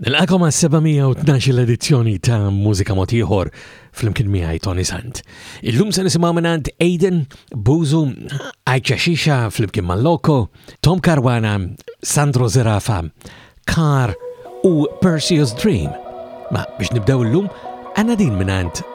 Nilqakom għas-712 l-edizzjoni ta' Mużika Mod Ieħor flimkien miegħi Tony Sant. Illum se nisimgħu mingħand Aiden, Buzu, Ajċa Xixa flimkien mal-Loko, Tom Karwana, Sandro Zerafa, Kar u Perseus Dream. Ma biex nibdew illum għandna din mingħand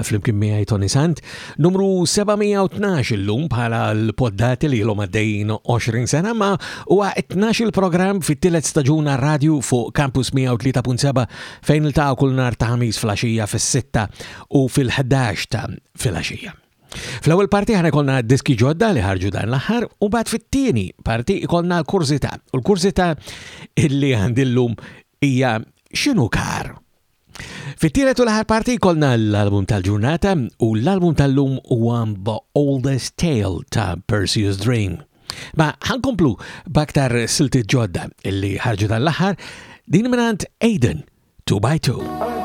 flimkien miegħi Tony Sant, numru 712 illum bħala l-poddati li l-om għaddejjin 20 sena ma huwa 12 il-programm fit-tielet staġuna radju fuq Campus 103.7 fejn il-taqa kull nar ta' ħamis fl-axija fis-6 u fil-11 ta' fil-axija. Fl-ewwel parti ħana jkollna diski ġodda li ħarġu dan l-aħħar u bad fit-tieni parti jkollna l-kurzita. U l-kurzita illi għandillum hija xinu kar. Fit-tielet u l-aħħar parti jkollna l-album tal-ġurnata u l-album tal-lum huwa The Oldest Tale ta' Perseus Dream. Ma ħankomplu baktar silti ġodda illi ħarġu dan l-aħħar din minant Aiden 2 by 2.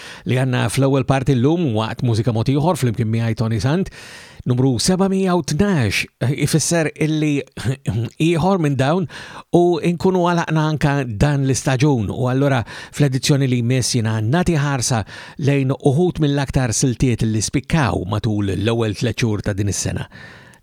li għandna fl-ewwel parti llum waqt mużika mod ieħor flimkien miegħi Tony Sant. Numru 712 eh, ifisser illi ieħor minn dawn u nkunu għalaqna anka dan l-istaġun u allura fl-edizzjoni li jmiss jiena nati ħarsa lejn uħut mill-aktar siltiet li spikkaw matul l-ewwel tliet xhur ta' din is-sena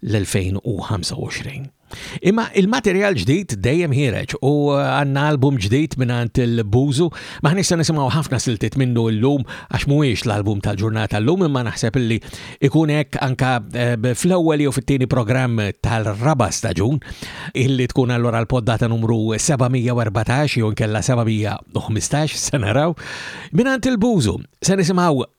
l-2025. Imma il-materjal ġdid dejjem ħireġ u eh, għanna album ġdid minnant il-Buzu ma ħnissa nisimaw ħafna siltit minnu l-lum għax muwiex l-album tal-ġurnata l-lum imma naħseb li ikunek anka eh, fl-ewwel jew fit-tieni programm tal-raba staġun illi tkun allura l-poddata numru 714 jew nkella 715 se naraw minnant il-Buzu se nisimaw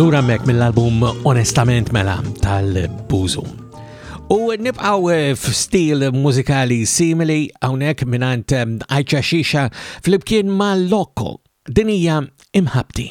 Lura mek mill-album Onestament Mela tal-Buzu. U nibqaw eh, f'stil mużikali simili hawnhekk mingħand eh, Ajċa Xixa flimkien ma' Lokko. Dinija imħabti.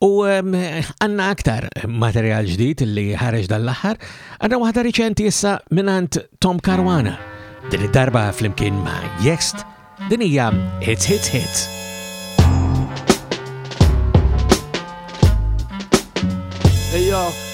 U ehm, għanna aktar materjal ġdid li ħareġ dal-aħħar, għanna waħda riċenti issa minant Tom Caruana. Din id-darba flimkien ma' Jext, din hija Hits Hits Hits. Hey, yo.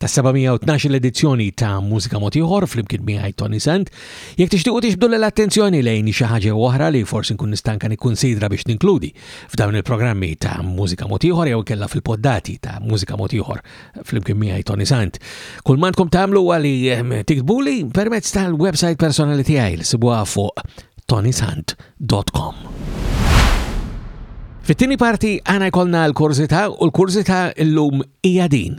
tas-712 l-edizzjoni ta' Mużika Mod Ieħor flimkien miegħi Tony Sant. Jekk tixtiequ tixbdu l-attenzjoni lejn xi ħaġa oħra li forsi nkun nistanka nikkunsidra biex ninkludi f'dawn il-programmi ta' Mużika Mod Ieħor jew kella fil-poddati ta' Mużika Mod Ieħor flimkien miegħi Tony Sant. Kull ma tkom tagħmlu għali ehm, tiktbuli permezz tal-website personali tiegħi li sibuha fuq tonysant.com. Fit-tieni parti għana jkollna l-kurzita u l-kurzita l-lum ija din.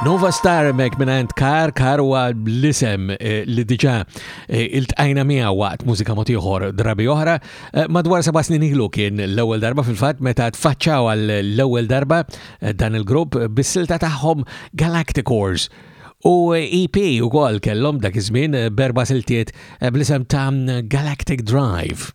Nova Star mek minant Kar, Kar huwa l-isem eh, li diġa eh, il-tqajna mija waqt mużika motiħor drabi oħra. Eh, madwar seba' snin ilu kien l-ewwel darba fil-fatt meta tfaċċaw għall-ewwel darba dan il-grupp bis-silta tagħhom Galacticors. U EP u għal kellhom dak iż-żmien berba siltiet bl-isem ta' Galactic Drive.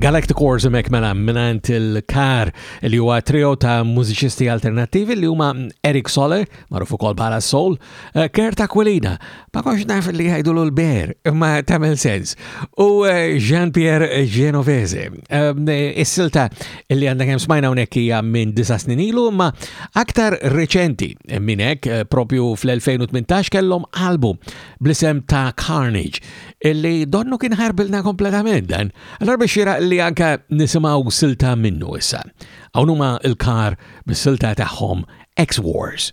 Galactic Wars imek mela minant il-kar li huwa trio ta' mużiċisti alternativi li huma Eric Soler, magħruf ukoll bħala Soul, eh, Kurt Aquilina, ma konx naf li jgħidulu l-ber, imma tagħmel sens, u eh, Jean-Pierre Genovese. Eh, is-silta li għandna kemm smajna hawnhekk hija minn disa' snin ilu, imma aktar reċenti minn hekk propju fl-2018 kellhom album bl-isem ta' Carnage, illi donnu kien ħarbilna kompletament dan, allora biex jira li anka nisimaw silta minnu issa. Għawnuma il-kar bis-silta tagħhom X-Wars.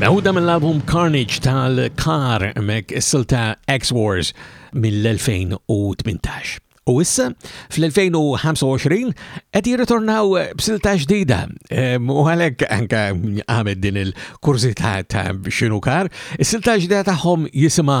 Meħuda mill-album Carnage tal-Kar mek is-silta X-Wars mill-2018. U issa, fl-2025, qed jirritornaw b'silta ġdida. U għalhekk anke għamed din il-kurzità ta' xinu kar, is-silta ġdida tagħhom jisimha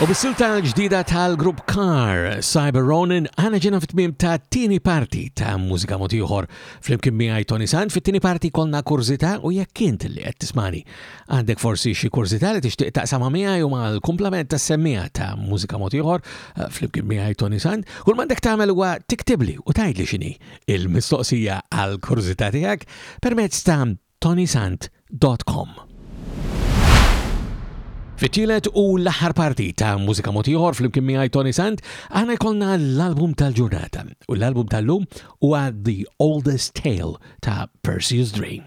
U bis-silta ġdida tal-grupp Car, Cyber Ronin, għana ġena fit-tmim ta' tini parti ta' mużika motiħor fl-imkien miħaj Tony Sand. Fit-tini parti konna kurzita u jekk kint li għed tismani. Għandek forsi xie kurzita li tixtieq taqsama miħaj u ma' l-komplement ta' semmija ta' mużika motiħor eh, fl-imkien miħaj Tony Sand. Kull mandek tagħmel huwa tiktibli u tgħidli xini il-mistoqsija għal kurżità tiegħek permezz ta' tonisant.com. Fittilet u l-aħħar parti ta' mużika motiħor fl-imkien miegħi Tony Sant, għana jkollna l-album tal-ġurnata u l-album tal-lum huwa The Oldest Tale ta' Perseus Drain.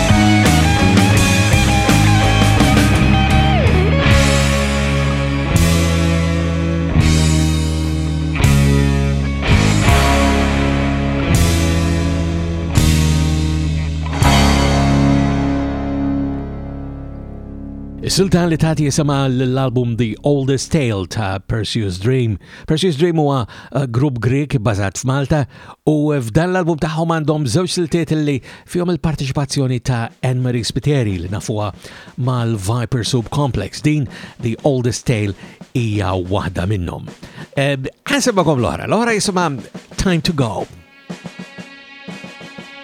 Silta li tati jisema l-album The Oldest Tale ta' Perseus Dream. Perseus Dream huwa eh, grupp Grek bazat f'Malta U f'dan l-album tagħhom għandhom żewġ siltiet li fihom il-parteċipazzjoni ta' Anne Marie Spiteri li nafuha mal-Viper Soup Complex. Din The Oldest Tale hija waħda minnhom. Eh, Ħansemmakom l-oħra, l-oħra jisimha Time to Go.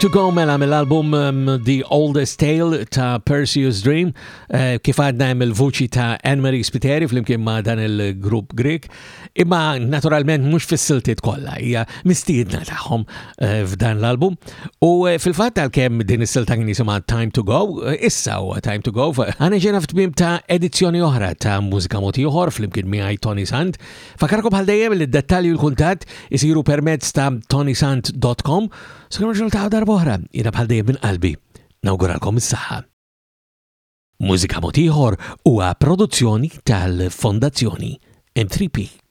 to Go mela mill-album um, The Oldest Tale ta' Perseus Dream uh, kif għadna hemm il-vuċi ta' Anne-Marie Spiteri flimkien ma' dan il-grupp Greek Imma naturalment mhux fis-siltiet kollha hija mistiedna tagħhom eh, f'dan l-album u eh, fil-fatt għalkemm din is-silta kien jisimha Time to Go, eh, issa huwa Time to Go, għana ġena f'tmiem ta' edizzjoni oħra ta' mużika mod ieħor flimkien miegħi Tony Sant. Fakarkom bħal dejjem li d-dettalji u l-kuntatt isiru permezz ta' tonysant.com. Sakemm ġurnata darba oħra, jiena bħal dejjem minn qalbi. Nawguralkom is-saħħa. Mużika Mod Ieħor huwa produzzjoni tal-Fondazzjoni M3P.